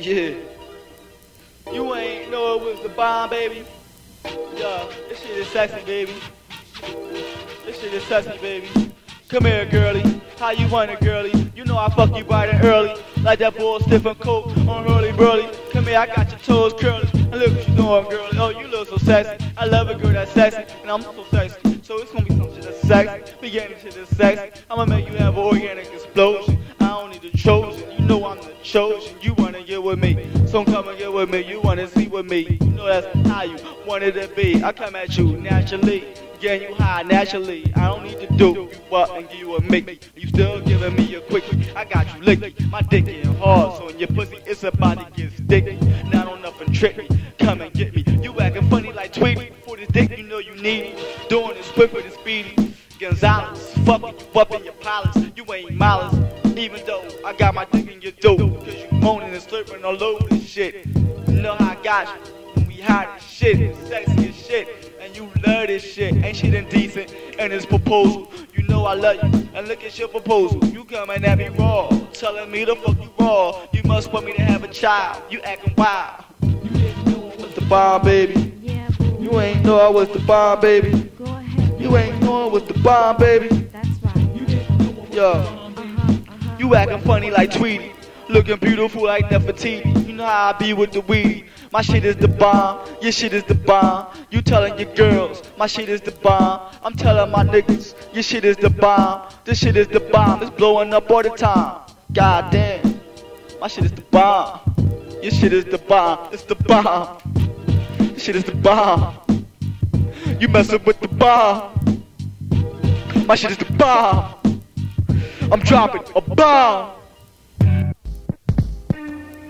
Yeah. You ain't know it was the bomb, baby. Yeah, this shit is sexy, baby. This shit is sexy, baby. Come here, girlie. How you want it, girlie? You know I fuck you bright and early. Like that bull stiff and coat on hurly burly. Come here, I got your toes curly. And look what you doing, girlie. Oh, you look so sexy. I love a girl that's sexy. And I'm so sexy. So it's gonna be some shit that's sexy. We getting shit that's sexy. I'ma make you have an organic explosion. The chosen. You wanna get with me. So come and get with me. You wanna see with me. You know that's how you wanted to be. I come at you naturally. Getting you high naturally. I don't need to do you and give you a make. You still giving me a quickie. I got you licky. My dick getting hard. So in your pussy, it's about to get sticky. Not on up and trick me. Come and get me. You acting funny like Tweety. For the dick, you know you need it. Doing it quicker than speedy. Gonzalez, fuck you up in your palace. You ain't malice. Even though I got my dick in your dope. Cause you moaning and slurping all over this shit. You know how I got you. When we hot as shit, it's sexy as shit. And you love this shit. Ain't shit indecent. And it's proposal. You know I love you. And look at your proposal. You coming at me raw. Telling me to fuck you raw. You must want me to have a child. You acting wild. You didn't know I was the bomb, baby. Yeah. You ain't know I was the bomb, baby. You ain't know I was the bomb, baby. That's right. Yo. Uh-huh, uh-huh. You acting funny like Tweety. Looking beautiful like Nefertiti. You know how I be with the weedy. My shit is the bomb. Your shit is the bomb. You telling your girls. My shit is the bomb. I'm telling my niggas. Your shit is the bomb. This shit is the bomb. It's blowing up all the time. God damn. My shit is the bomb. Your shit is the bomb. It's the bomb. This shit is the bomb. You messing with the bomb. My shit is the bomb. I'm dropping a bomb.